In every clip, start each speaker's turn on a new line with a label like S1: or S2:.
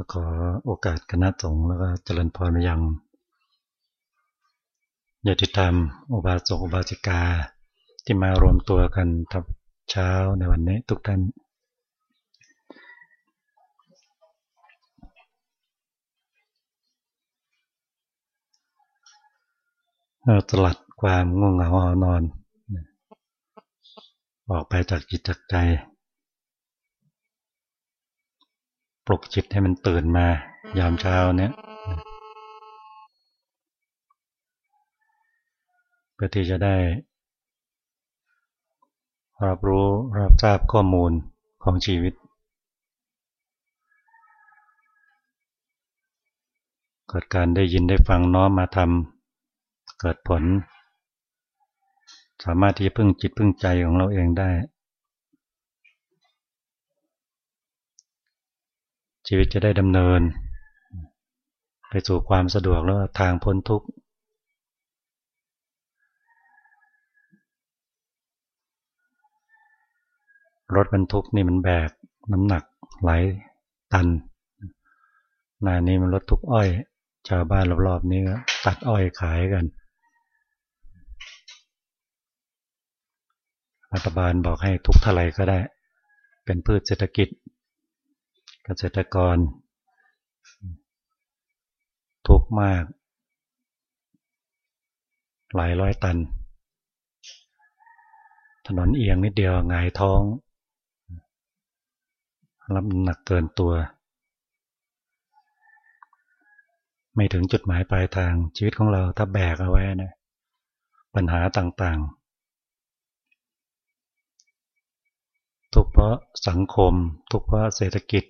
S1: ก็ขอโอกาสคณะสงฆ์แล้วก็เจริญพรมายังญาติธรรมอุบาสกอุบาสิกา ที่มารวมตัวกันทับเช้าในวันนี้ทุกท่าน ตลัดความง่วงเหงาหอนอน ออกไปจากจิตจากใจ ปลุกจิตให้มันตื่นมา ยามเช้าเนี่ยเพื่อที่จะได้ รับรู้รับทราบข้อมูลของชีวิต เกิดการได้ยินได้ฟังน้อมมาทำเกิดผล สามารถที่จะพึ่งจิตพึ่งใจของเราเองได้ ชีวิตจะได้ดำเนิน ไปสู่ความสะดวกแล้วทางพ้นทุกข์รถบรรทุกนี่มันแบกน้ำหนักหลายตันนานี้มันรถทุกอ้อย ชาวบ้านรอบๆนี้ตัดอ้อยขายกัน รัฐบาลบอกให้ทุกเท่าไรก็ได้ เป็นพืชเศรษฐกิจ เกษตรกร ทุกมาก หลายร้อยตัน ถนนเอียงนิดเดียวงายท้อง รับหนักเกินตัว ไม่ถึงจุดหมายปลายทางชีวิตของเราถ้าแบกเอาไว้นะปัญหาต่างๆ ทุกเพราะสังคม ทุกเพราะเศรษฐกิจ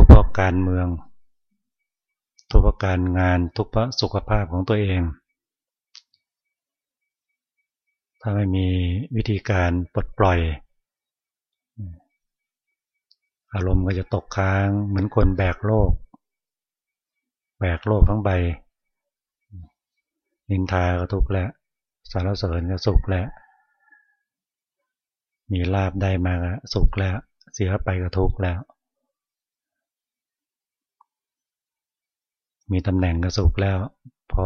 S1: ทุกเพราะการเมือง ทุกเพราะการงาน ทุกเพราะสุขภาพของตัวเอง ถ้าไม่มีวิธีการปลดปล่อย อารมณ์ก็จะตกค้างเหมือนคนแบกโลก แบกโลกทั้งใบ นินทาก็ทุกข์แล้ว สารเสริญก็สุขแล้ว มีลาบได้มาก็สุขแล้ว เสียไปก็ทุกข์แล้ว มีตำแหน่งก็สุขแล้ว พอ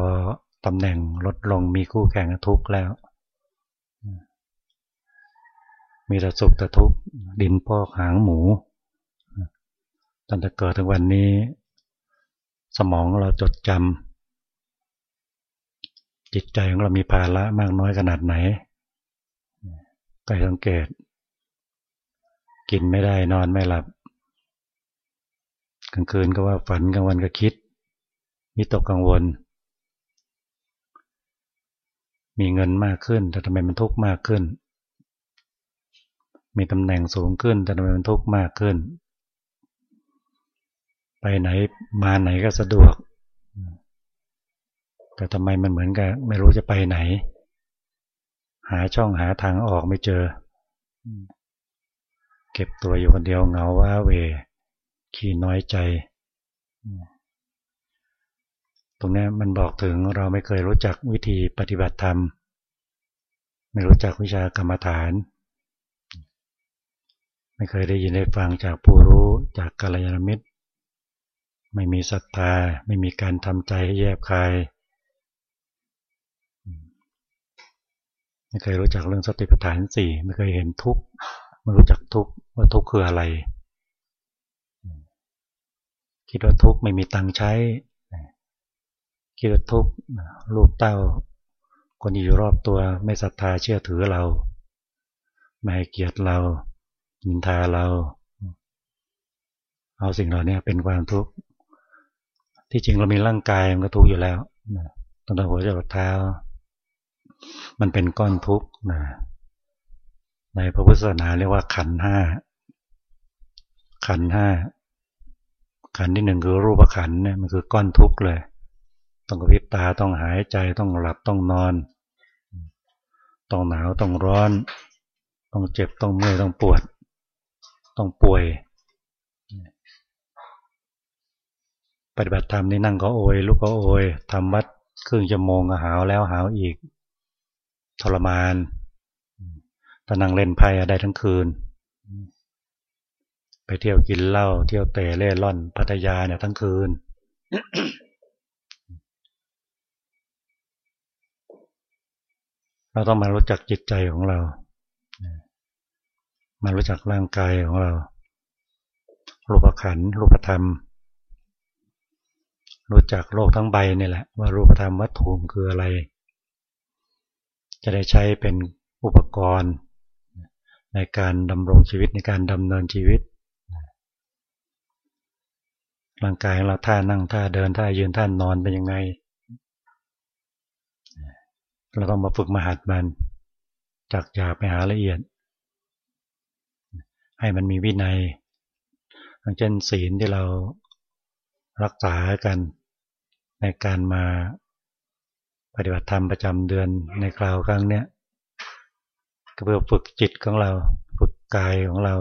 S1: ตำแหน่งลดลงมีคู่แข่งก็ทุกข์แล้ว มีแต่สุขแต่ทุกข์ดินพอกหางหมูตั้งแต่เกิดถึงวันนี้ สมองเราจดจำจิตใจของเรามีภาระมากน้อยขนาดไหนไปสังเกต กินไม่ได้นอนไม่หลับกลางคืนก็ว่าฝันกลางวันก็คิด วิตกกังวล มีเงินมากขึ้น แต่ทำไมมันทุกข์มากขึ้น มีตำแหน่งสูงขึ้น แต่ทำไมมันทุกข์มากขึ้น ไปไหนมาไหนก็สะดวก แต่ทำไมมันเหมือนกับไม่รู้จะไปไหน หาช่องหาทางออกไม่เจอ เก็บตัวอยู่คนเดียวเหงาว่าเว ขี้น้อยใจ รงนี้มันบอกถึงเราไม่เคยรู้จักวิธีปฏิบัติธรรม ไม่รู้จักวิชากรรมฐาน ไม่เคยได้ยินได้ฟังจากผู้รู้จากกัลยาณมิตร ไม่มีศรัทธา ไม่มีการทำใจให้แยบคาย ไม่เคยรู้จักเรื่องสติปัฏฐานสี่ไม่เคยเห็นทุกข์ไม่รู้จักทุกข์ว่าทุกข์คืออะไร คิดว่าทุกข์ไม่มีตังใช้ คิดทุกข์ลูกเต้า คนอยู่รอบตัวไม่ศรัทธาเชื่อถือเรา ไม่ให้เกียรติเรานินทาเรา เอาสิ่งเหล่านี้เป็นความทุกข์ที่จริงเรามีร่างกายมันก็ทุกข์อยู่แล้วตั้งแต่หัวจรดเท้า มันเป็นก้อนทุกข์นะในพระพุทธศาสนาเรียกว่าขันห้า ขันห้า ขันที่หนึ่งคือรูปขันเนี่ยมันคือก้อนทุกข์เลย ต้องกระพริบตาต้องหายใจต้องหลับต้องนอน ต้องหนาวต้องร้อน ต้องเจ็บต้องเมื่อยต้องปวด ต้องป่วย ปฏิบัติธรรมนี่นั่งก็โอยลุกก็โอยทำวัดครึ่งชั่วโมงก็หาวแล้วหาวอีก ทรมานถ้านั่งเล่นไพ่ได้ทั้งคืน ไปเที่ยวกินเหล้าเที่ยวเตะเล่ร่อนพัทยาเนี่ยทั้งคืน เราต้องมารู้จักจิตใจของเรา มารู้จักร่างกายของเรา รูปขันรูปธรรม รู้จักโลกทั้งใบนี่แหละ ว่ารูปธรรมวัตถุคืออะไร จะได้ใช้เป็นอุปกรณ์ ในการดำรงชีวิตในการดำเนินชีวิต ร่างกายของเราท่านั่งท่าเดินท่ายืนท่านอนเป็นยังไง เราต้องมาฝึกมาหัดมัน จากหยาบไปหาละเอียด ให้มันมีวินัยอย่างเช่นศีลที่เรารักษากันในการมาปฏิบัติธรรมประจำเดือนในคราวครั้งเนี้ยก็เพื่อฝึกจิตของเรา ฝึกกายของเรา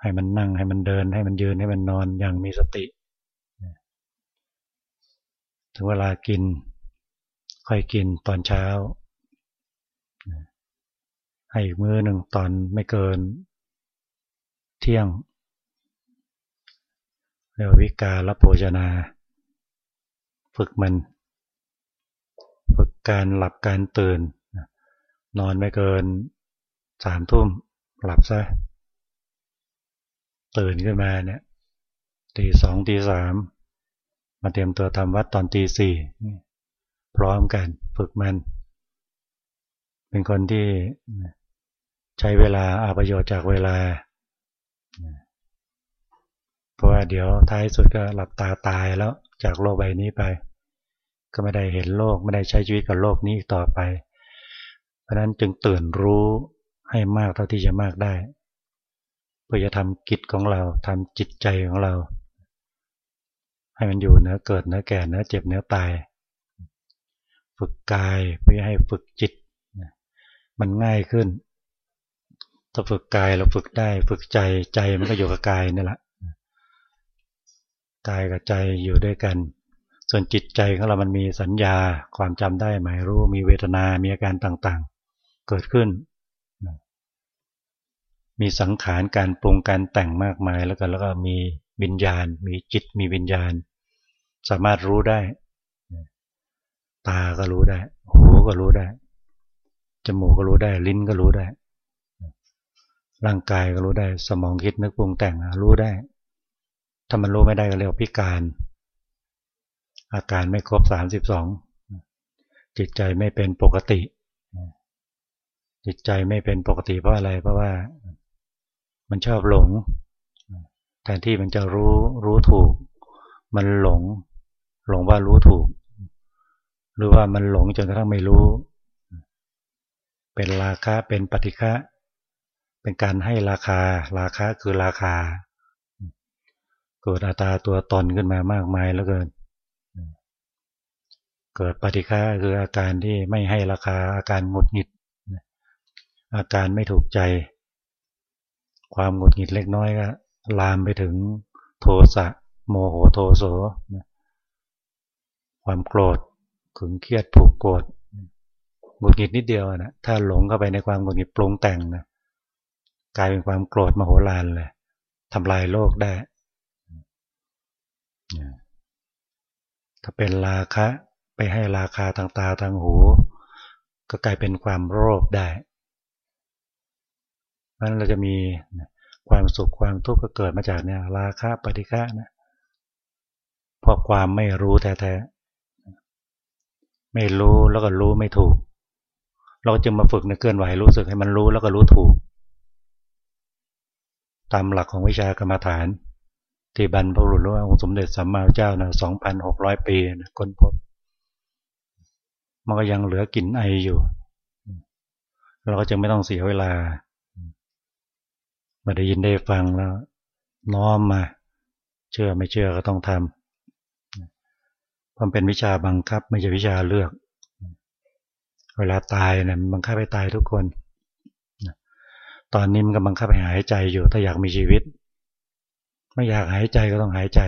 S1: ให้มันนั่งให้มันเดิน ให้มันยืนให้มันนอนอย่างมีสติ ถึงเวลากิน ค่อยกินตอนเช้า ให้มื้อหนึ่งตอนไม่เกิน เที่ยง เรียกวิกาลโภชนา ฝึกมัน ฝึกการหลับการตื่น นอนไม่เกินสามทุ่มหลับซะ ตื่นขึ้นมาเนี่ยตีสองตีสามมาเตรียมตัวทำวัดตอนตีสี่ พร้อมกันฝึกมัน เป็นคนที่ใช้เวลาอาประโยชน์จากเวลา เพราะว่าเดี๋ยวท้ายสุดก็หลับตาตายแล้วจากโลกใบนี้ไป ก็ไม่ได้เห็นโลกไม่ได้ใช้ชีวิตกับโลกนี้อีกต่อไป เพราะนั้นจึงตื่นรู้ให้มากเท่าที่จะมากได้ เพื่อจะทำกิจของเราทำจิตใจของเรา ให้มันอยู่เนื้อเกิดเนื้อแก่เนื้อเจ็บเนื้อตาย ฝึกกายเพื่อให้ฝึกจิต มันง่ายขึ้น ถ้าฝึกกายเราฝึกได้ ฝึกใจใจมันก็อยู่กับกายนี่แหละกายกับใจอยู่ด้วยกัน ส่วนจิตใจของเรามันมีสัญญาความจำได้หมายรู้มีเวทนา มีอาการต่างๆ เกิดขึ้น มีสังขารการปรุงการแต่งมากมายแล้วก็แล้วก็มีวิญญาณ มีจิตมีวิญญาณ สามารถรู้ได้ ตาก็รู้ได้ หูก็รู้ได้ จมูกก็รู้ได้ ลิ้นก็รู้ได้ ร่างกายก็รู้ได้ สมองคิดนึกปรุงแต่งรู้ได้ ถ้ามันรู้ไม่ได้ก็เรียกพิการ อาการไม่ครบสามสิบสองจิตใจไม่เป็นปกติ จิตใจไม่เป็นปกติเพราะอะไร เพราะว่า มันชอบหลง แทนที่มันจะรู้รู้ถูก มันหลง หลงว่ารู้ถูก หรือว่ามันหลงจนกระทั่งไม่รู้ เป็นราคาเป็นปฏิฆะเป็นการให้ราคา ราคาคือราคา เกิดอัตราตัวตนขึ้นมามากมายแล้วเกิน เกิดปฏิฆะคืออาการที่ไม่ให้ราคาอาการหงุดหงิด อาการไม่ถูกใจ ความหงุดหงิดเล็กน้อยก็ลามไปถึงโทสะโมโหโทโสความโกรธ ขึงเครียดผูกโกรธหงุดหงิดนิดเดียวนะถ้าหลงเข้าไปในความหงุดหงิดปรุงแต่งนะกลายเป็นความโกรธมโหฬารเลยทำลายโลกได้ ถ้าเป็นราคะ ไปให้ราคาทางตาทางหู ก็กลายเป็นความโลภได้มันเราจะมีความสุขความทุกข์ก็เกิดมาจากเนี่ยราคะปฏิฆะนะเพราะความไม่รู้แท้ๆ ไม่รู้แล้วก็รู้ไม่ถูก เราจึงมาฝึกในเคลื่อนไหวรู้สึกให้มันรู้แล้วก็รู้ถูก ตามหลักของวิชากรรมฐาน ที่บรรพบุรุษว่าองค์สมเด็จสัมมาเจ้านะสองพันหกร้อยปีนะค้นพบ มันก็ยังเหลือกลิ่นไออยู่ เราก็จึงไม่ต้องเสียเวลามาได้ยินได้ฟังแล้ว น้อมมา เชื่อไม่เชื่อก็ต้องทำ มันเป็นวิชาบังคับไม่ใช่วิชาเลือก เวลาตายเนี่ยบังคับให้ตายทุกคน ตอนนี้มันก็บังคับให้หายใจอยู่ ถ้าอยากมีชีวิต ไม่อยากหายใจก็ต้องหายใจ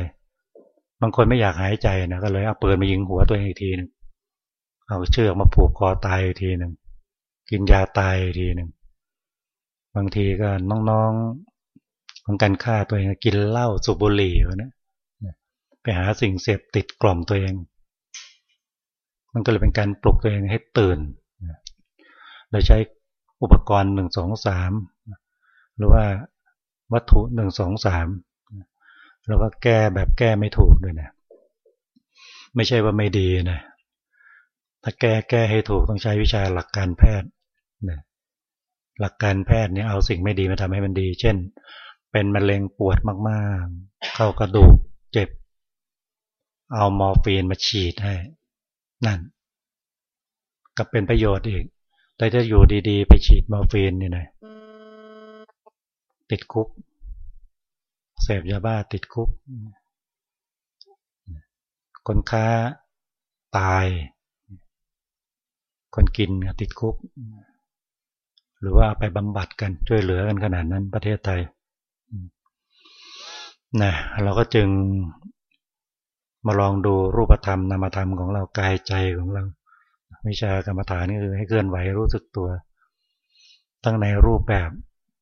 S1: บางคนไม่อยากหายใจนะก็เลยเอาปืนมายิงหัวตัวเองอีกทีหนึ่งเอาเชือกมาผูกคอตายอีกทีหนึ่งกินยาตายอีกทีหนึ่งบางทีก็น้องของการฆ่าตัวเองกินเหล้าสูบบุหรี่วะนะ ไปหาสิ่งเสพติดกล่อมตัวเอง มันก็เลยเป็นการปลุกตัวเองให้ตื่นโดยใช้อุปกรณ์หนึ่งสองสามหรือว่าวัตถุหนึ่งสองสามแล้วก็แก้แบบแก้ไม่ถูกด้วยนะไม่ใช่ว่าไม่ดีนะถ้าแก้แก้ให้ถูกต้องใช้วิชาหลักการแพทย์นะหลักการแพทย์เนี่ยเอาสิ่งไม่ดีมาทำให้มันดี เช่น เป็นมะเร็งปวดมากๆ เข้ากระดูกเจ็บ เอามอร์ฟีนมาฉีดให้ นั่น ก็เป็นประโยชน์อีก แต่ถ้าอยู่ดีๆ ไปฉีดมอร์ฟีนนี่นะติดคุก เสพยาบ้าติดคุก คนค้าตาย คนกินติดคุก หรือว่าไปบำบัดกันช่วยเหลือกันขนาดนั้นประเทศไทยนะเราก็จึง มาลองดูรูปธรรมนามธรรมของเรากายใจของเรา วิชากรรมฐานนี่คือให้เคลื่อนไหวรู้สึกตัว ตั้งในรูปแบบ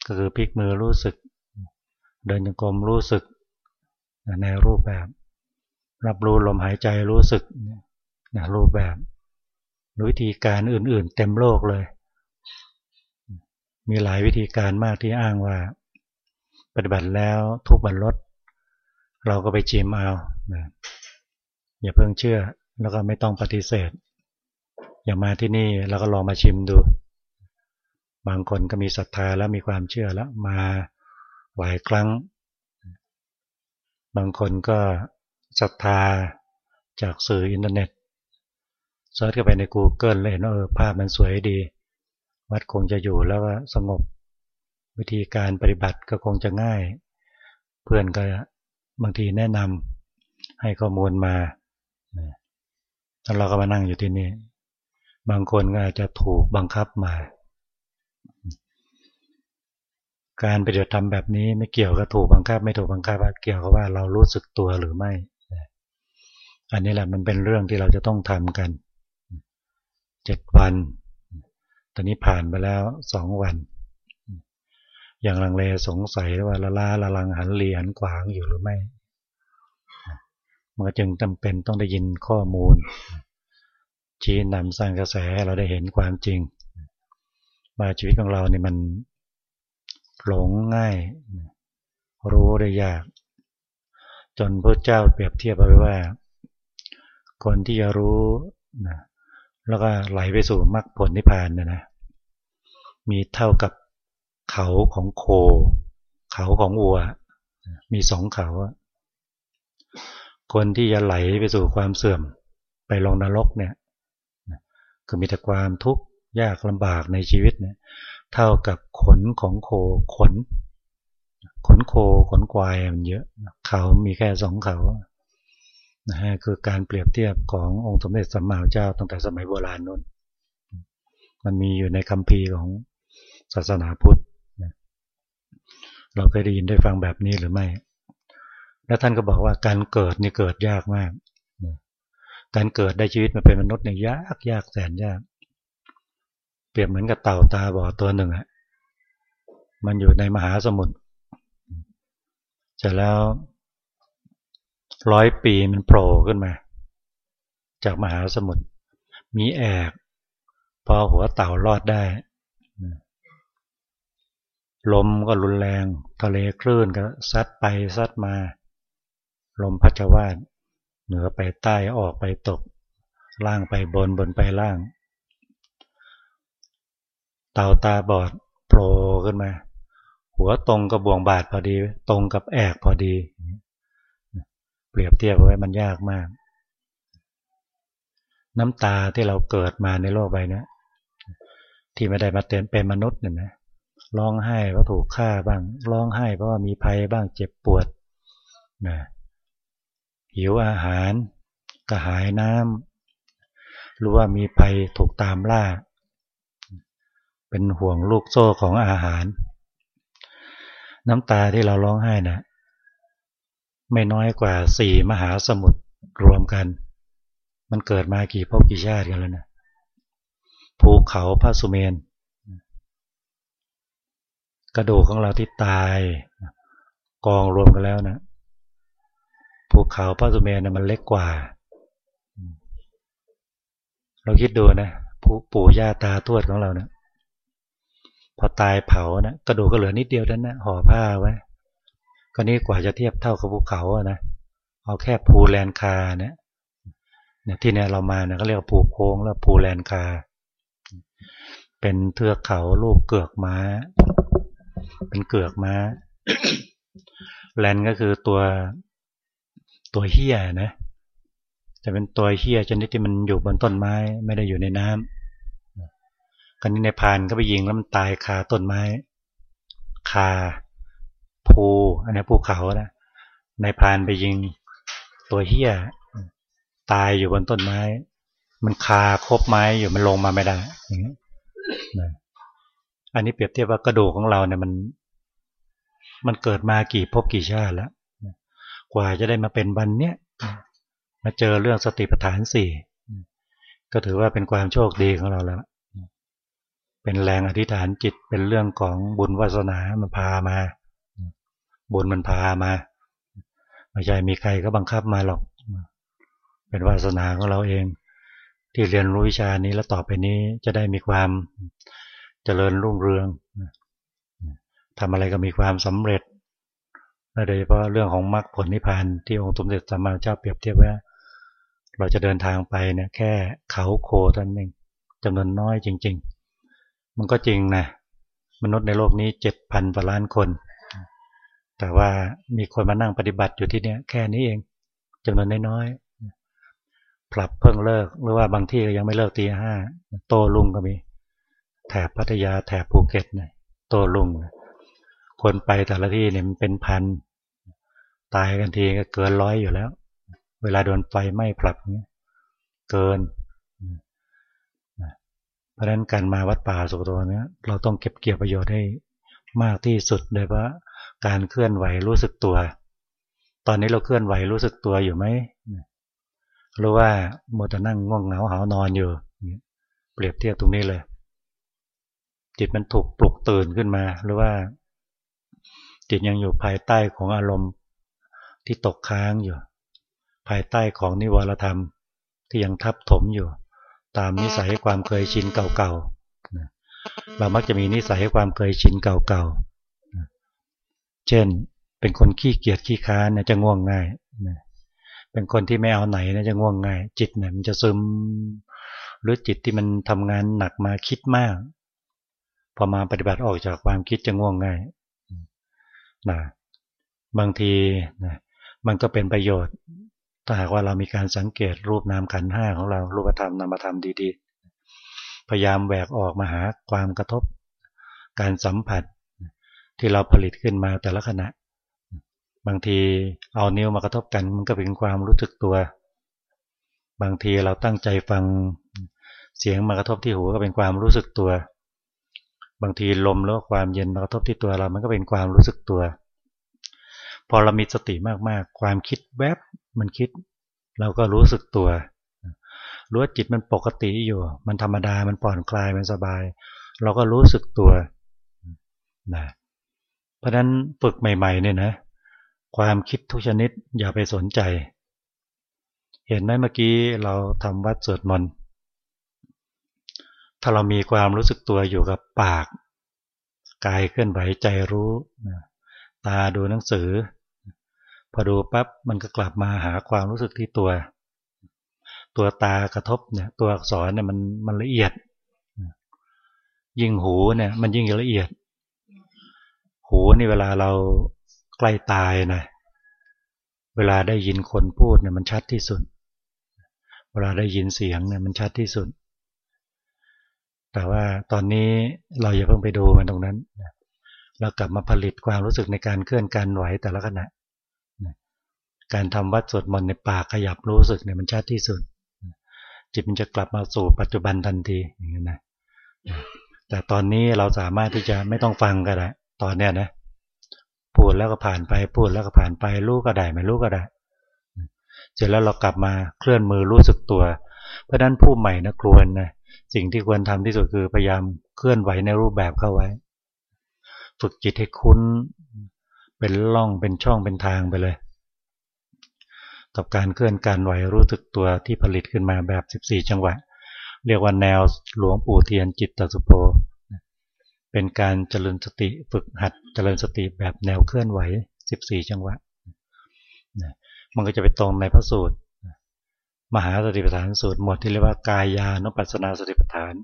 S1: ก็คือพลิกมือรู้สึก เดินจงกรมรู้สึก ในรูปแบบ รับรู้ลมหายใจรู้สึกนะรูปแบบวิธีการอื่น ๆ เต็มโลกเลย มีหลายวิธีการมากที่อ้างว่า ปฏิบัติแล้วทุกข์บรรลดเราก็ไปชิมเอานะ อย่าเพิ่งเชื่อแล้วก็ไม่ต้องปฏิเสธ อย่ามาที่นี่เราก็ลองมาชิมดู บางคนก็มีศรัทธาแล้วมีความเชื่อแล้วมาหลายครั้ง บางคนก็ศรัทธาจากสื่ออินเทอร์เน็ต search เข้าไปใน Google เลยเห็นว่าเออภาพมันสวยดี วัดคงจะอยู่แล้วก็สงบ วิธีการปฏิบัติก็คงจะง่าย เพื่อนก็บางทีแนะนำให้ข้อมูลมา แล้วเราก็มานั่งอยู่ที่นี่ บางคนก็อาจจะถูกบังคับมา การปฏิบัติธรรมแบบนี้ไม่เกี่ยวกับถูกบังคับ ไม่ถูกบังคับเกี่ยวกับว่าเรารู้สึกตัวหรือไม่ อันนี้แหละมันเป็นเรื่องที่เราจะต้องทำกันเจ็ดวัน ตอนนี้ผ่านไปแล้วสองวัน อย่างลังเลสงสัยว่าละลาละลังหันเลีหันขวางอยู่หรือไม่ มันจึงจำเป็นต้องได้ยินข้อมูล ชี้นำสร้างกระแสเราได้เห็นความจริงว่าชีวิตของเราเนี่ยมันหลงง่าย รู้ได้ยาก จนพระเจ้าเปรียบเทียบเอาไว้ว่า คนที่จะรู้นะแล้วก็ไหลไปสู่มรรคผลนิพพานนะนะมีเท่ากับเขาของโค เขาของวัว มีสองเขา คนที่จะไหลไปสู่ความเสื่อม ไปลงนรกเนี่ยก็มีแต่ความทุกข์ยากลำบากในชีวิตเนี่ยเท่ากับขนของโคขน ขนโคขนควายมันเยอะ เขามีแค่สองเขานะฮะคือการเปรียบเทียบขององค์สมเด็จสัมมาเจ้าตั้งแต่สมัยโบราณนู้นมันมีอยู่ในคัมภีร์ของศาสนาพุทธเราเคยได้ยินได้ฟังแบบนี้หรือไม่ แล้วท่านก็บอกว่าการเกิดนี่เกิดยากมาก การเกิดได้ชีวิตมาเป็นมนุษย์เนี่ยยากยากแสนยาก เปรียบเหมือนกับเต่าตาบอดตัวหนึ่งอะมันอยู่ในมหาสมุทรเสร็จแล้วร้อยปีมันโผล่ขึ้นมา จากมหาสมุทรมีแอกพอหัวเต่ารอดได้ลมก็รุนแรง ทะเลคลื่นก็ซัดไปซัดมา ลมพัชวาดเหนือไปใต้ออกไปตก ล่างไปบนบนไปล่าง เตาตาบอดโผล่ขึ้นมา หัวตรงกับบ่วงบาดพอดี ตรงกับแอกพอดี เปรียบเทียบไว้มันยากมาก น้ำตาที่เราเกิดมาในโลกใบนี้ที่ไม่ได้มาเต็นเป็นมนุษย์เนี่ยนะร้องไห้เพราะถูกฆ่าบ้าง ร้องไห้เพราะว่ามีภัยบ้างเจ็บปวดนะ หิวอาหาร กระหายน้ำรู้ว่ามีภัยถูกตามล่า เป็นห่วงลูกโซ่ของอาหาร น้ำตาที่เราร้องไห้นะ่ะไม่น้อยกว่าสี่มหาสมุทรรวมกัน มันเกิดมากี่ภพกี่ชาติกันแล้วนะภูเขาพระสุเมน กระดูกของเราที่ตาย กองรวมกันแล้วนะ ภูเขาพระสุเมนนะมันเล็กกว่า เราคิดดูนะผู้ปู่ย่าตาทวดของเราเนะี่ยพอตายเผานะกระดูกก็เหลือนิดเดียวนั้นนะห่อผ้าไว้ก็นี่กว่าจะเทียบเท่ากับภูเขาอะนะเอาแค่ภูแลนคาเนี่ยเนี่ยที่เนี่ยเรามาเนี่ยก็เรียกว่าภูโค้งแล้วภูแลนคา เป็นเทือกเขาลูกเกือกม้า เป็นเกือกม้าแลนก็คือตัว ตัวเฮียนะจะเป็นตัวเฮียชนิดที่มันอยู่บนต้นไม้ ไม่ได้อยู่ในน้ำกันนี้ในพานก็ไปยิงแล้วมันตายคาต้นไม้ คาภูอันนี้ภูเขานะในพานไปยิงตัวเฮียตายอยู่บนต้นไม้ มันคาคบไม้อยู่มันลงมาไม่ได้อย่างนี้นะอันนี้เปรียบเทียบว่ากระดูกของเราเนี่ยมัน มันเกิดมากี่ภพกี่ชาติแล้ว กว่าจะได้มาเป็นวันเนี้ยมาเจอเรื่องสติปัฏฐานสี่ก็ถือว่าเป็นความโชคดีของเราแล้ว เป็นแรงอธิษฐานจิตเป็นเรื่องของบุญวาสนามันพามา บุญมันพามาไม่ใช่มีใครก็บังคับมาหรอก เป็นวาสนาของเราเอง ที่เรียนรู้วิชานี้แล้วต่อไปนี้จะได้มีความเจริญรุ่งเรืองทำอะไรก็มีความสำเร็จ โดยเฉพาะเรื่องของมรรคผลนิพพานที่องค์สมเด็จสัมมาเจ้าเปรียบเทียบว่า เราจะเดินทางไปเนี่ยแค่เขาโคท่านเองจำนวนน้อยจริง ๆ มันก็จริงนะมนุษย์ในโลกนี้เจ็ดพันกว่าล้านคน แต่ว่ามีคนมานั่งปฏิบัติอยู่ที่เนี่แค่นี้เองจำนวนน้อยๆปรับเพิ่งเลิกหรือว่าบางที่ก็ยังไม่เลิกตีห้าโตลุงก็มี แถบพัทยาแถบภูเก็ตเนี่ยโตลุงคนไปแต่ละที่เนี่ยมันเป็นพัน ตายกันทีก็เกินร้อยอยู่แล้ว เวลาโดนไฟไหม้ผลักเนี้ยเกิน เพราะฉะนั้นการมาวัดป่าสุกตัวเนี้ยเราต้องเก็บเกี่ยวประโยชน์ให้มากที่สุดโดยเพราการเคลื่อนไหวรู้สึกตัว ตอนนี้เราเคลื่อนไหวรู้สึกตัวอยู่ไหมรู้ว่าโมจะนั่งง่วงเหงาหานอนอยู่เปรียบเทียบตรงนี้เลย จิตมันถูกปลุกตื่นขึ้นมา หรือว่า จิตยังอยู่ภายใต้ของอารมณ์ ที่ตกค้างอยู่ ภายใต้ของนิวรธรรมที่ยังทับถมอยู่ ตามนิสัยความเคยชินเก่าๆเรามักจะมีนิสัยความเคยชินเก่าๆเช่น เป็นคนขี้เกียจขี้ค้านเนี่ยจะง่วงง่ายเป็นคนที่ไม่เอาไหนเนี่ยจะง่วงง่าย จิตเนี่ยมันจะซึม หรือจิตที่มันทำงานหนักมาคิดมาก พอมาปฏิบัติออกจากความคิดจะง่วงง่ายนะบางทีนะ มันก็เป็นประโยชน์ ถ้าหากว่าเรามีการสังเกตรูปนามขันห้าของเรารูปธรรมนามธรรมดีๆ พยายามแหวกออกมาหาความกระทบ การสัมผัสที่เราผลิตขึ้นมาแต่ละขณะ บางทีเอานิ้วมากระทบกันมันก็เป็นความรู้สึกตัว บางทีเราตั้งใจฟังเสียงมากระทบที่หูก็เป็นความรู้สึกตัว บางทีลมแล้วความเย็นมากระทบที่ตัวเรา มันก็เป็นความรู้สึกตัว พอเรามีสติมากๆ ความคิดแวบมันคิด เราก็รู้สึกตัว รู้ว่าจิตมันปกติอยู่ มันธรรมดามันผ่อนคลายมันสบาย เราก็รู้สึกตัวนะเพราะนั้นฝึกใหม่ๆเนี่ยนะ ความคิดทุกชนิดอย่าไปสนใจ เห็นไหมเมื่อกี้เราทำวัดสวดมนต์ถ้าเรามีความรู้สึกตัวอยู่กับปาก กายเคลื่อนไหวใจรู้ ตาดูหนังสือ พอดูปั๊บมันก็กลับมาหาความรู้สึกที่ตัว ตัวตากระทบเนี่ยตัวอักษรเนี่ยมันมันละเอียด ยิ่งหูเนี่ย มันยิ่งละเอียด หูนี่เวลาเราใกล้ตายนะเวลาได้ยินคนพูดเนี่ยมันชัดที่สุด เวลาได้ยินเสียงเนี่ยมันชัดที่สุด แต่ว่าตอนนี้เราอย่าเพิ่งไปดูมันตรงนั้นเรากลับมาผลิตความรู้สึกในการเคลื่อนการไหวแต่ละขณะ การทำวัดสวดมนต์ในปากขยับรู้สึกเนี่ยมันชัดที่สุด จิตมันจะกลับมาสู่ปัจจุบันทันทีอย่างนี้นะแต่ตอนนี้เราสามารถที่จะไม่ต้องฟังก็ได้ตอนเนี้ยนะพูดแล้วก็ผ่านไปพูดแล้วก็ผ่านไปรู้ก็ได้ไม่รู้ก็ได้เสร็จแล้วเรากลับมาเคลื่อนมือรู้สึกตัว เพราะนั้นผู้ใหม่นะครวรนะสิ่งที่ควรทำที่สุดคือพยายามเคลื่อนไหวในรูปแบบเข้าไว้ ฝึกจิตให้คุ้น เป็นล่องเป็นช่องเป็นทางไปเลย กับการเคลื่อนการไหวรู้สึกตัวที่ผลิตขึ้นมาแบบ 14 จังหวะ เรียกว่าแนวหลวงปู่เทียนจิตตสุโภเป็นการเจริญสติฝึกหัดเจริญสติแบบแนวเคลื่อนไหว 14 จังหวะมันก็จะไปตรงในพระสูตร มหาสติปัฏฐานสูตรหมวดที่เรียกว่ากายานุปัสสนาสติปัฏฐาน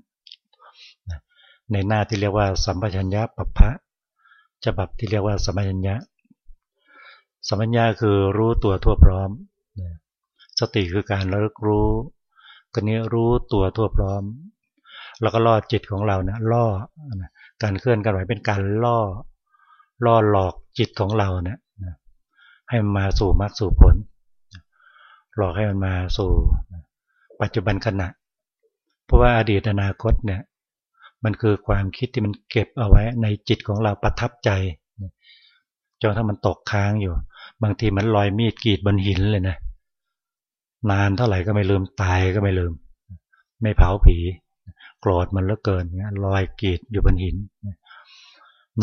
S1: ในหน้าที่เรียกว่าสัมปชัญญะปัปพะฉบับที่เรียกว่าสัมปชัญญะสัมปชัญญะคือรู้ตัวทั่วพร้อม สติคือการระลึกรู้ก็นี้รู้ตัวทั่วพร้อม แล้วก็ล่อจิตของเรานะล่อการเคลื่อนกันไหวเป็นการล่อ ล่อหลอกจิตของเราเนี่ยให้มันมาสู่มรรคสู่ผล หลอกให้มันมาสู่ปัจจุบันขณะ เพราะว่าอดีตอนาคตเนี่ย มันคือความคิดที่มันเก็บเอาไว้ในจิตของเราประทับใจจนถ้ามันตกค้างอยู่ บางทีมันลอยมีดกรีดบนหินเลยนะนานเท่าไหร่ก็ไม่ลืมตายก็ไม่ลืม ไม่เผาผีโกรธมันเหลือเกินลอยกรีดอยู่บนหิน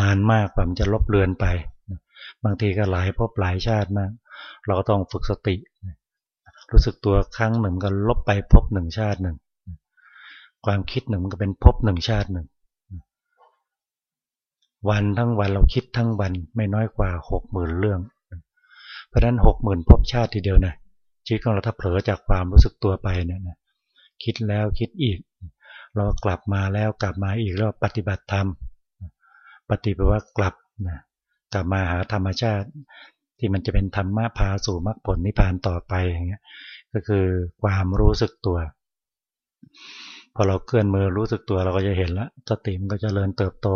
S1: นานมากกว่ามันจะลบเลือนไป บางทีก็หลายพบหลายชาติมาก เราก็ต้องฝึกสติ รู้สึกตัวครั้งหนึ่งก็ลบไปพบหนึ่งชาติหนึ่ง ความคิดหนึ่งมันก็เป็นพบหนึ่งชาติหนึ่ง วันทั้งวันเราคิดทั้งวันไม่น้อยกว่าหกหมื่นเรื่อง เพราะนั้นหกหมื่นภพชาติทีเดียวนะชีวิตของเราถ้าเผลอจากความรู้สึกตัวไปเนี่ยนะคิดแล้วคิดอีก เรากลับมาแล้วกลับมาอีกแล้วปฏิบัติธรรม ปฏิบัติว่ากลับนะกลับมาหาธรรมชาติ ที่มันจะเป็นธรรมะพาสู่มรรคผลนิพพานต่อไปอย่างเงี้ยก็คือความรู้สึกตัว พอเราเคลื่อนมือรู้สึกตัวเราก็จะเห็นแล้วสติมันก็จะเริญเติบโต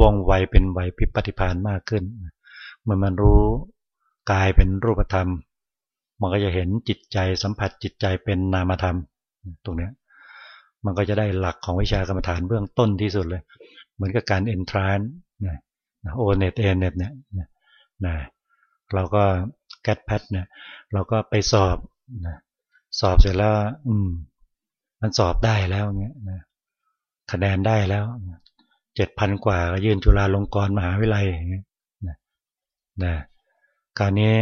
S1: ว่องไวเป็นไวพิปฏิพานมากขึ้นเมื่อมันรู้ กายเป็นรูปธรรม มันก็จะเห็นจิตใจสัมผัสจิตใจเป็นนามธรรม ตรงนี้มันก็จะได้หลักของวิชากรรมฐานเบื้องต้นที่สุดเลย เหมือนกับการเอนทรานนะโอเน็ตเอเน็ตเนี่ยนะเราก็แกดแพทเนี่ยเราก็ไปสอบนะสอบเสร็จแล้ว อืม มันสอบได้แล้วเงี้ยนะคะแนนได้แล้วเจ็ดพันกว่าก็ยื่นจุฬาลงกรณ์มหาวิทยาลัยอย่างเงี้ยนะนะ คราวนี้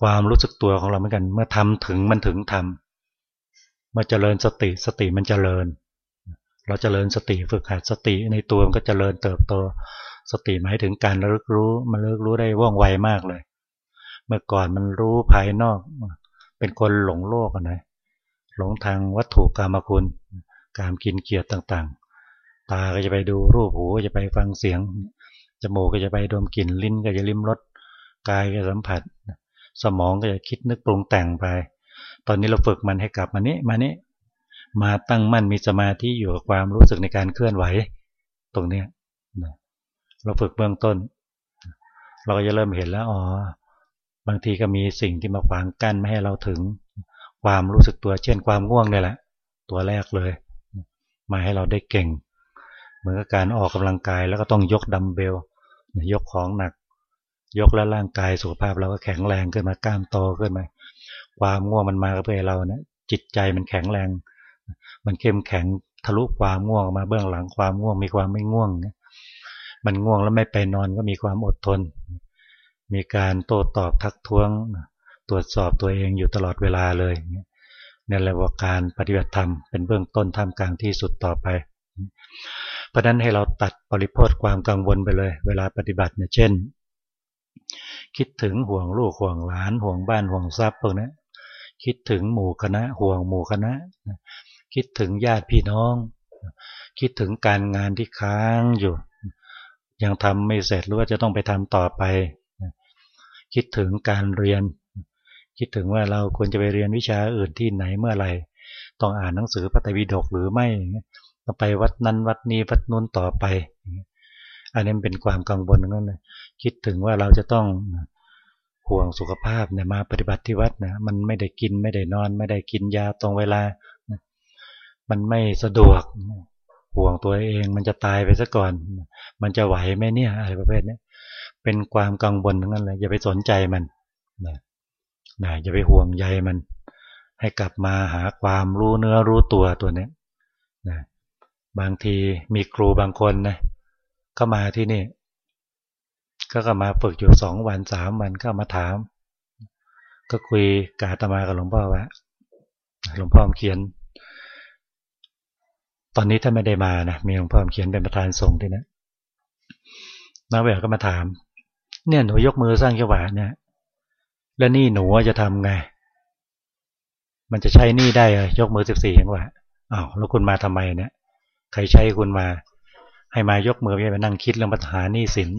S1: ความรู้สึกตัวของเราเหมือนกัน เมื่อทำถึงมันถึงทำเมื่อเจริญสติสติมันเจริญ เราเจริญสติฝึกหัดสติในตัวมันก็เจริญเติบโต สติหมายถึงการระลึกรู้มันระลึกรู้ได้ว่องไวมากเลย เมื่อก่อนมันรู้ภายนอก เป็นคนหลงโลกนะหลงทางวัตถุกรรมคุณการกินเกียรติต่างๆ ตาก็จะไปดูรูปหูจะไปฟังเสียง จมูกก็จะไปดมกลิ่นลิ้นก็จะลิ้มรส กายก็สัมผัส สมองก็จะคิดนึกปรุงแต่งไป ตอนนี้เราฝึกมันให้กลับมานี้มานี้มาตั้งมั่นมีสมาธิอยู่กับความรู้สึกในการเคลื่อนไหว ตรงเนี้ยเราฝึกเบื้องต้น เราก็จะเริ่มเห็นแล้วอ๋อบางทีก็มีสิ่งที่มาขวางกั้นไม่ให้เราถึงความรู้สึกตัวเช่นความง่วงนี่แหละ ตัวแรกเลย มาให้เราได้เก่ง เหมือนกับการออกกำลังกายแล้วก็ต้องยกดัมเบลยกของหนัก ยกแล้วร่างกายสุขภาพเราก็แข็งแรงขึ้นมากล้ามโตขึ้นมา ความง่วงมันมาเพื่อเราเนะี่ยจิตใจมันแข็งแรง มันเข้มแข็งทะลุความง่วงมาเบื้องหลังความง่วงมีความไม่ง่วง มันง่วงแล้วไม่ไปนอนก็มีความอดทน มีการโต้ตอบทักท้วง ตรวจสอบตัวเองอยู่ตลอดเวลาเลยนี่แหละว่าการปฏิบัติธรรมเป็นเบื้องต้นท่ามกลางที่สุดต่อไปเพราะนั้นให้เราตัดปริพโทความกังวลไปเลย เวลาปฏิบัติเนี่ยเช่น คิดถึงห่วงลูกห่วงหลานห่วงบ้านห่วงทรัพย์พวกนี้คิดถึงหมู่คณะห่วงหมู่คณะ คิดถึงญาติพี่น้อง คิดถึงการงานที่ค้างอยู่ ยังทำไม่เสร็จหรือว่าจะต้องไปทำต่อไป คิดถึงการเรียน คิดถึงว่าเราควรจะไปเรียนวิชาอื่นที่ไหนเมื่อไหร่ต้องอ่านหนังสือพระไตรปิฎกหรือไม่ต้องไปวัดนั้นวัดนี้วัดนู้นต่อไป อันนี้เป็นความกังวลนั่นเลยคิดถึงว่าเราจะต้องห่วงสุขภาพเนี่ยมาปฏิบัติที่วัดนะมันไม่ได้กินไม่ได้นอน ไม่ได้กินยาตรงเวลา มันไม่สะดวก ห่วงตัวเองมันจะตายไปซะก่อน มันจะไหวไหมเนี่ยอะไรประเภทนี้เป็นความกังวลทั้งนั้นเลยอย่าไปสนใจมันนะนะอย่าไปห่วงใยมัน ให้กลับมาหาความรู้เนื้อรู้ตัวตัวนี้นะบางทีมีครูบางคนนะ เข้ามาที่นี่ ก็ก็มาฝึกอยู่สองวันสามวันก็มาถาม ก็คุยกาตมากับหลวงพ่อว่าหลวงพ่อเขียน ตอนนี้ถ้าไม่ได้มานะมีหลวงพ่อเขียนเป็นประธานสงฆ์ที่นะนักเวลก็มาถาม เนี่ยหนูยกมือสร้างจังหวะเนี่ยแล้วนี่หนูจะทำไง มันจะใช้นี่ได้ยกมือสิบสี่จังหวะอ้าวแล้วคุณมาทำไมเนี่ย ใครใช้คุณมา ให้มายกมือไปนั่งคิดเรื่องปัญหาหนี่สิน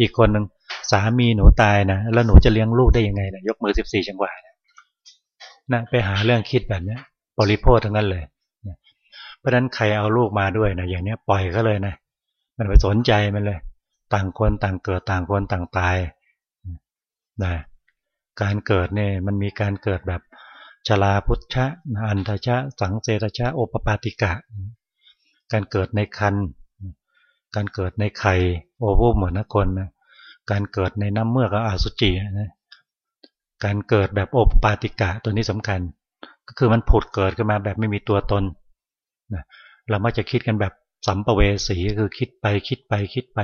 S1: อีกคนหนึ่งสามีหนูตายนะแล้วหนูจะเลี้ยงลูกได้ยังไงนะยกมือสิบสี่จังหวะนะไปหาเรื่องคิดแบบนี้บริโภคทั้งนั้นเลยเพราะฉะนั้นใครเอาลูกมาด้วยนะอย่างเนี้ยปล่อยก็เลยนะมันไปสนใจมันเลย ต่างคนต่างเกิดต่างคนต่างตายนะการเกิดเนี่ยมันมีการเกิดแบบชลาพุทธะอันทชะ สังเสตชะโอปปาติกะ การเกิดในคัน การเกิดในไข่โอวุเหมือนนักคนนะการเกิดในน้ำเมือกอาสุจินะการเกิดแบบโอปปาติกะตัวนี้สำคัญ ก็คือมันผุดเกิดขึ้นมาแบบไม่มีตัวตนนะเรามักจะคิดกันแบบสัมปเวสีคือคิดไปคิดไปคิดไป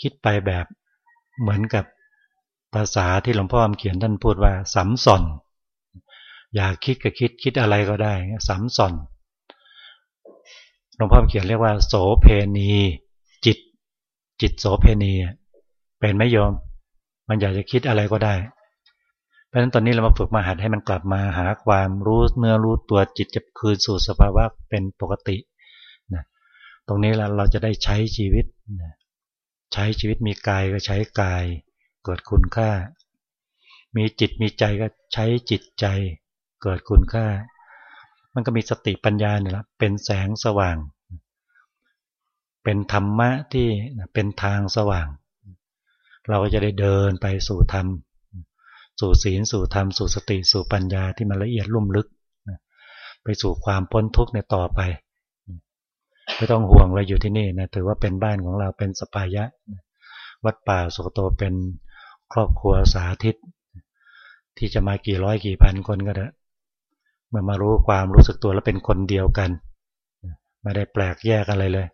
S1: คิดไปแบบเหมือนกับภาษาที่หลวงพ่อเขียนท่านพูดว่าสัมสอนอยากคิดก็คิดคิดอะไรก็ได้สัมสอน หลวงพ่อเขียนเรียกว่า โสเพณี จิต จิตโสเพณีเป็นไม่ยอมมันอยากจะคิดอะไรก็ได้ เพราะฉะนั้นตอนนี้เรามาฝึกมาหัดให้มันกลับมาหาความรู้เนื้อรู้ตัวจิตจะคืนสู่สภาวะเป็นปกตินะตรงนี้เราเราจะได้ใช้ชีวิตนะใช้ชีวิตมีกายก็ใช้กาย เกิดคุณค่า มีจิตมีใจก็ใช้จิตใจ เกิดคุณค่า มันก็มีสติปัญญาเนี่ยละเป็นแสงสว่าง เป็นธรรมะที่เป็นทางสว่าง เราก็จะได้เดินไปสู่ธรรม สู่ศีลสู่ธรรม สู่สติสู่ปัญญาที่มันละเอียดลุ่มลึก ไปสู่ความพ้นทุกข์ในต่อไปไม่ต้องห่วงเราอยู่ที่นี่นะถือว่าเป็นบ้านของเราเป็นสปายะ วัดป่าสุโตเป็นครอบครัวสาธิต ที่จะมากี่ร้อยกี่พันคนก็ได้ มื่อมารู้ความรู้สึกตัวแล้วเป็นคนเดียวกัน ไม่ได้แปลกแยกอะไรเลย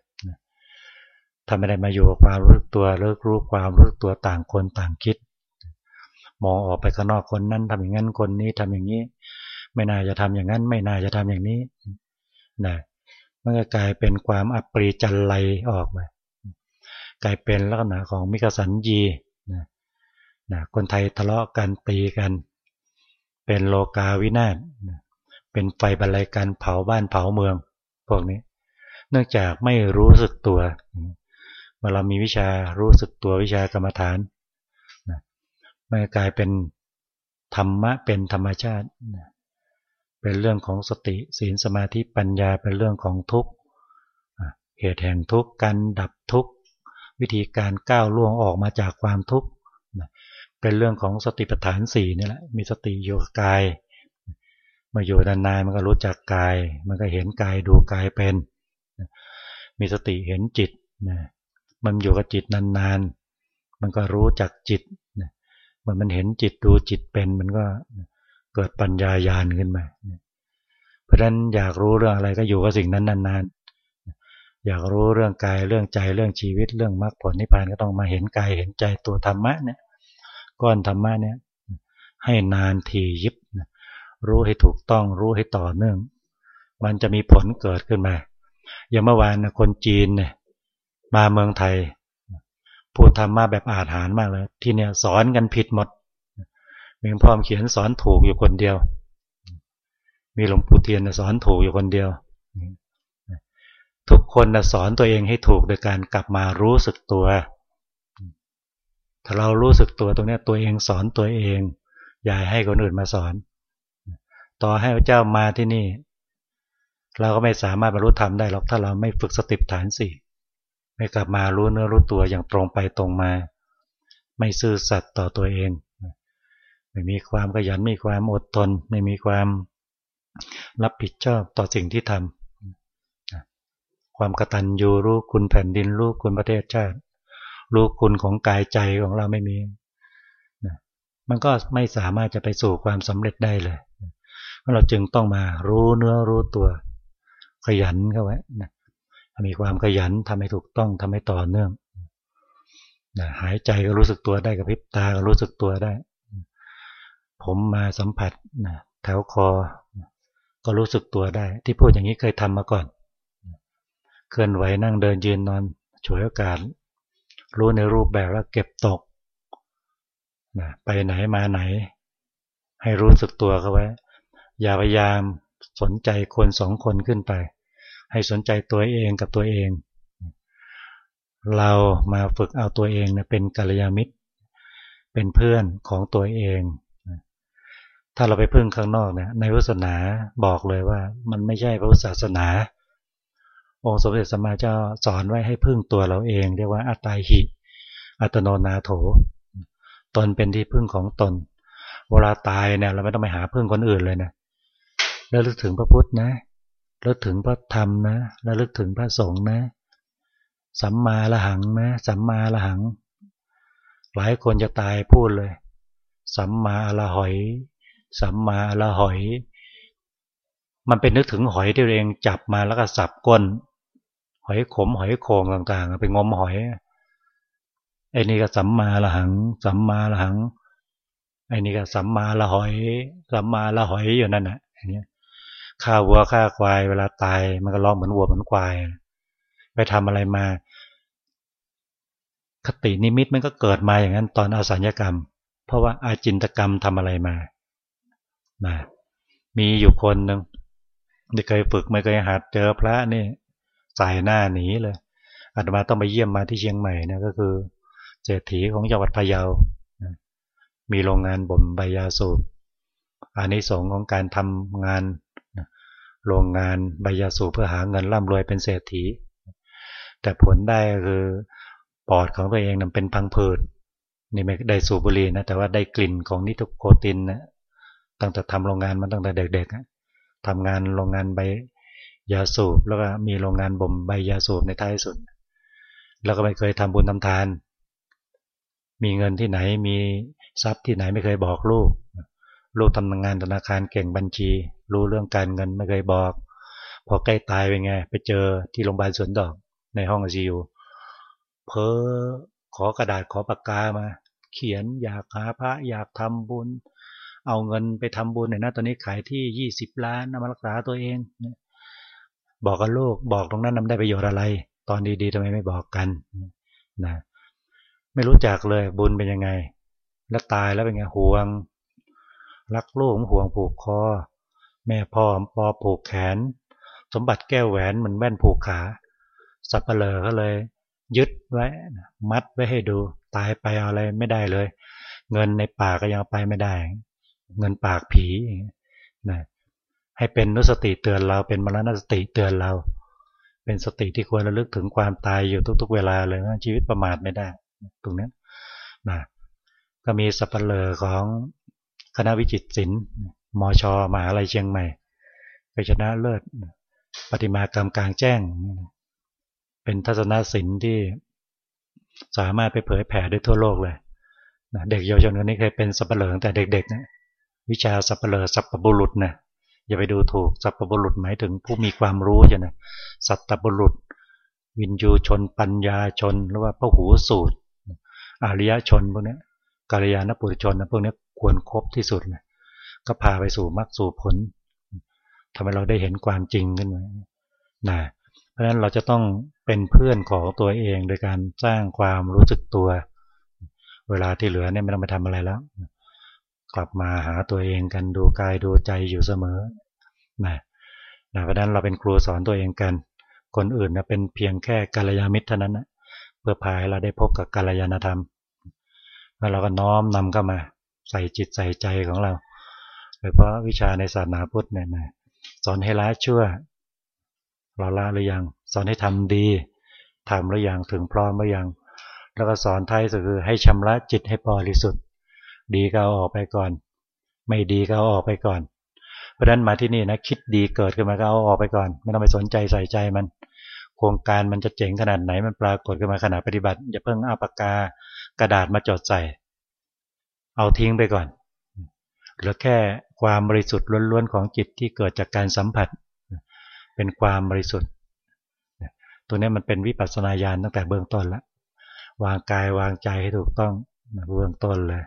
S1: ถ้าไม่ได้มาอยู่กับความรู้สึกตัวเลิกรู้ความรู้สึกตัวต่างคนต่างคิด มองออกไปข้างนอกคนนั้นทำอย่างนั้นคนนี้ทำอย่างนี้ ไม่น่าจะทำอย่างนั้น ไม่น่าจะทำอย่างนี้นะมันก็กลายเป็นความอัปรีจันไรออกไปกลายเป็นลักษณะของมิกสันยีนะนะคนไทยทะเลาะกันตีกัน เป็นโลกาวินาศนะ เป็นไฟบรรลัยการเผาบ้านเผาเมือง พวกนี้ เนื่องจากไม่รู้สึกตัวเมื่อเรามีวิชารู้สึกตัววิชากรรมฐานมันกลายเป็นธรรมะเป็นธรรมชาติ เป็นเรื่องของสติศีลสมาธิปัญญาเป็นเรื่องของทุกข์เหตุแห่งทุกข์การดับทุกข์วิธีการก้าวล่วงออกมาจากความทุกข์เป็นเรื่องของสติปัฏฐานสี่นี่แหละมีสติอยู่กับกาย มาอยู่นานๆมันก็รู้จักกาย มันก็เห็นกายดูกายเป็น มีสติเห็นจิตนะมันอยู่กับจิตนานๆ มันก็รู้จักจิตนะมันมันเห็นจิตดูจิตเป็น มันก็เกิดปัญญายาณขึ้นมา เพราะฉะนั้นอยากรู้เรื่องอะไรก็อยู่กับสิ่งนั้นนานๆ อยากรู้เรื่องกายเรื่องใจเรื่องชีวิตเรื่องมรรคผลนิพพานก็ต้องมาเห็นกายเห็นใจตัวธรรมะเนี่ยก้อนธรรมะเนี่ยให้นานทียิบนะ รู้ให้ถูกต้องรู้ให้ต่อเนื่อง มันจะมีผลเกิดขึ้นมา อย่างเมื่อวานนะคนจีนเนี่ยมาเมืองไทย พูดธรรมะแบบอาถรรพ์มากเลย ที่เนี่ยสอนกันผิดหมด มีหลวงพ่อเขียนสอนถูกอยู่คนเดียว มีหลวงปู่เทียนสอนถูกอยู่คนเดียว ทุกคนสอนตัวเองให้ถูกโดยการกลับมารู้สึกตัว ถ้าเรารู้สึกตัวตรงนี้ตัวเองสอนตัวเอง อย่าให้คนอื่นมาสอน ต่อให้พระเจ้ามาที่นี่ เราก็ไม่สามารถบรรลุธรรมได้หรอกถ้าเราไม่ฝึกสติปัฏฐานสี่ไม่กลับมารู้เนื้อรู้ตัวอย่างตรงไปตรงมา ไม่ซื่อสัตย์ต่อตัวเอง ไม่มีความขยันไม่มีความอดทน ไม่มีความรับผิดชอบต่อสิ่งที่ทำความกตัญญูรู้คุณแผ่นดินรู้คุณประเทศชาติ รู้คุณของกายใจของเราไม่มีมันก็ไม่สามารถจะไปสู่ความสำเร็จได้เลย เราจึงต้องมารู้เนื้อรู้ตัว ขยันเข้าไว้นะมีความขยันทำให้ถูกต้องทำให้ต่อเนื่องหายใจก็รู้สึกตัวได้กับพิบตาก็รู้สึกตัวได้ ผมมาสัมผัสแถวคอ ก็รู้สึกตัวได้ ที่พูดอย่างนี้เคยทำมาก่อน เคลื่อนไหวนั่งเดินยืนนอนฉวยโอกาส รู้ในรูปแบบแล้วเก็บตกไปไหนมาไหน ให้รู้สึกตัวเข้าไว้ อย่าพยายามสนใจคนสองคนขึ้นไป ให้สนใจตัวเองกับตัวเอง เรามาฝึกเอาตัวเองเป็นกัลยาณมิตร เป็นเพื่อนของตัวเอง ถ้าเราไปพึ่งข้างนอกเนี่ยในพุทธศาสนาบอกเลยว่ามันไม่ใช่พระศาสนา องค์สมเด็จสัมมาเจ้าสอนไว้ให้พึ่งตัวเราเอง เรียกว่าอัตตาหิ อัตโนนาโถ ตนเป็นที่พึ่งของตนเวลาตายเนี่ยเราไม่ต้องไปหาพึ่งคนอื่นเลยนะ แล้วลึกถึงพระพุทธนะแล้วถึงพระธรรมนะแล้วลึกถึงพระสงฆ์นะ สัมมาละหังนะ สัมมาละหัง หลายคนจะตายพูดเลย สัมมาละหอย สัมมาละหอย มันเป็นนึกถึงหอยที่เองจับมาแล้วก็สับก้น หอยขมหอยโคงต่างๆไปงมหอยไอ้นี่ก็สัมมาละหัง สัมมาละหังไอ้นี่ก็สัมมาละหอย สัมมาละหอยอยู่นั่นแหละอย่างเงี้ย ฆ่าวัวฆ่าควายเวลาตายมันก็ร้องเหมือนวัวเหมือนควาย ไปทำอะไรมา คตินิมิตมันก็เกิดมาอย่างนั้นตอนอาสัญญกรรม เพราะว่าอาจินตกรรมทำอะไรมานะมีอยู่คนหนึ่งไม่เคยฝึกไม่เคยหัดเจอพระนี่ใสายหน้าหนีเลยอาตมาต้องไปเยี่ยมมาที่เชียงใหม่นะก็คือเศรษฐีของจังหวัดพะเยามีโรงงานบ่มใบยาสูบอานิสงส์ของการทำงาน โรงงานใบยาสูบเพื่อหาเงินร่ำรวยเป็นเศรษฐี แต่ผลได้คือปอดของตัวเองนั้นเป็นพังผืดนี่ไม่ได้สูบบุหรี่นะแต่ว่าได้กลิ่นของนิโคตินนะตั้งแต่ทำโรงงานมาตั้งแต่เด็กๆทำงานโรงงานใบยาสูบแล้วก็มีโรงงานบ่มใบยาสูบในท้ายสุด แล้วก็ไม่เคยทำบุญทำทาน มีเงินที่ไหนมีทรัพย์ที่ไหนไม่เคยบอกลูก ลูกทำงานธนาคารเก่งบัญชี รู้เรื่องการเงินไม่เคยบอก พอใกล้ตายเป็นไง ไปเจอที่โรงพยาบาลสวนดอกในห้องซียูเพอขอกระดาษขอปากกามา เขียนอยากหาพระอยากทำบุญ เอาเงินไปทำบุญหน่อยนะตอนนี้ขายที่ยี่สิบล้านมารักษาตัวเองบอกกับลูกบอกตรงนั้นนำได้ประโยชน์อะไร ตอนดีๆทำไมไม่บอกกันนะไม่รู้จักเลยบุญเป็นยังไง แล้วตายแล้วเป็นไงห่วง รักลูกห่วงผูกคอ แม่พ่อปอผูกแขน สมบัติแก้วแหวนมือนแว่นผูกขาสับเปลอก็เลย ยึดไว้มัดไว้ให้ดู ตายไปเอาอะไรไม่ได้เลย เงินในปากก็ยังไปไม่ได้ เงินปากผีนะให้เป็นนุสติเตือนเราเป็นมรณสติเตือนเรา เป็นสติที่ควรระลึกถึงความตายอยู่ทุก ๆ เวลาเลยนะชีวิตประมาทไม่ได้ ตรงนี้นะก็มีสัปเหร่อของ คณะวิจิตศิลป์มชมหาลัยเชียงใหม่ไปชนะเลิศปฏิมากรรมกลางแจ้ง เป็นทัศนศิลป์ที่สามารถไปเผยแผ่ได้ทั่วโลกเลยนะเด็กเยาวชนคนนี้เคยเป็นสับเปลือแต่เด็กๆนะวิชาสับเปลือสับปบุรุษนะอย่าไปดูถูกสับปบุรุษหมายถึงผู้มีความรู้ใช่ไหมสัตบุรุษ วินยูชน ปัญญาชน หรือว่าพระหูสูตร อริยชนพวกนี้ กาลยานปุถุชนนะพวกนี้ควรครบที่สุดเลยก็พาไปสู่มรรคสู่ผลทำให้เราได้เห็นความจริงขึ้นมานะเพราะฉะนั้นเราจะต้องเป็นเพื่อนของตัวเองโดยการสร้างความรู้สึกตัว เวลาที่เหลือเนี่ยไม่ต้องไปทำอะไรแล้ว กลับมาหาตัวเองกันดูกายดูใจอยู่เสมอนะนะเพราะนั้นเราเป็นครูสอนตัวเองกัน คนอื่นนะเป็นเพียงแค่กัลยาณมิตรเท่านั้นนะเพื่อพายเราได้พบกับกัลยาณธรรม แล้วเราก็น้อมนำเข้ามาใส่จิตใส่ใจของเราโดยเพราะวิชาในศาสนาพุทธเนี่ยสอนให้ละชั่ว เราละหรือยัง สอนให้ทำดีทำหรือยังถึงพร้อมหรือยัง แล้วก็สอนไทยสุดคือให้ชำระจิตให้บริสุทธิ์ ดีก็เอาออกไปก่อน ไม่ดีก็เอาออกไปก่อน เพราะฉะนั้นมาที่นี่นะคิดดีเกิดขึ้นมาก็เอาออกไปก่อน ไม่ต้องไปสนใจใส่ใจมัน โครงการมันจะเจ๋งขนาดไหนมันปรากฏขึ้นมาขณะปฏิบัติอย่าเพิ่งเอาปากกา กระดาษมาจดใส่ เอาทิ้งไปก่อนเหลือแค่ความบริสุทธิ์ล้วนๆของจิตที่เกิดจากการสัมผัส เป็นความบริสุทธิ์ตัวนี้มันเป็นวิปัสสนาญาณตั้งแต่เบื้องต้นแล้ววางกายวางใจให้ถูกต้องเบื้องต้นเลย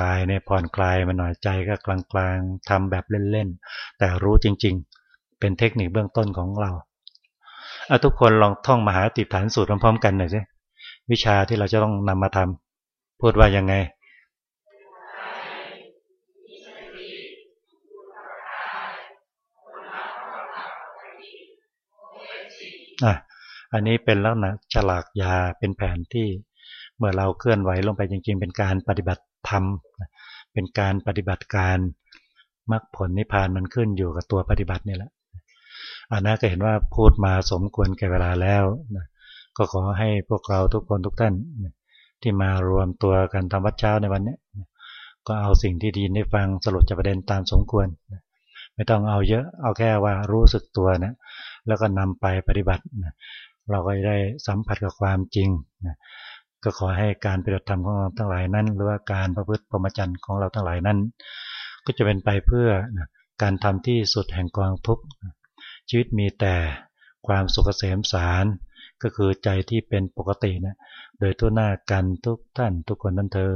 S1: กายเนี่ยผ่อนคลายมาหน่อยใจก็กลางๆทำแบบเล่นๆแต่รู้จริงๆ เป็นเทคนิคเบื้องต้นของเราเอาทุกคนลองท่องมหาติฐานสูตรพร้อมๆกันหน่อยสิ วิชาที่เราจะต้องนำมาทำพูดว่ายังไงอะอันนี้เป็นลักษณะฉลากยาเป็นแผนที่เมื่อเราเคลื่อนไหวลงไปจริง ๆ เป็นการปฏิบัติธรรม เป็นการปฏิบัติการมรรคผลนิพพานมันขึ้นอยู่กับตัวปฏิบัตินี่แหละอันนั้นก็เห็นว่าพูดมาสมควรแก่เวลาแล้วนะ ก็ขอให้พวกเราทุกคนทุกท่านที่มารวมตัวกันทำวัดเช้าในวันนี้ก็เอาสิ่งที่ดีได้ฟังสรุปจะประเด็นตามสมควร ไม่ต้องเอาเยอะเอาแค่ว่ารู้สึกตัวนะแล้วก็นำไปปฏิบัติเราก็ได้สัมผัสกับความจริงนะก็ขอให้การปฏิบัติธรรมของเราทั้งหลายนั้น หรือว่าการประพฤติพรหมจรรย์ของเราทั้งหลายนั้น ก็จะเป็นไปเพื่อการทำที่สุดแห่งกองทุกข์ชีวิตมีแต่ความสุขเกษมสาร ก็คือใจที่เป็นปกตินะโดยทั่วหน้ากันทุกท่านทุกคนนั้นเธอ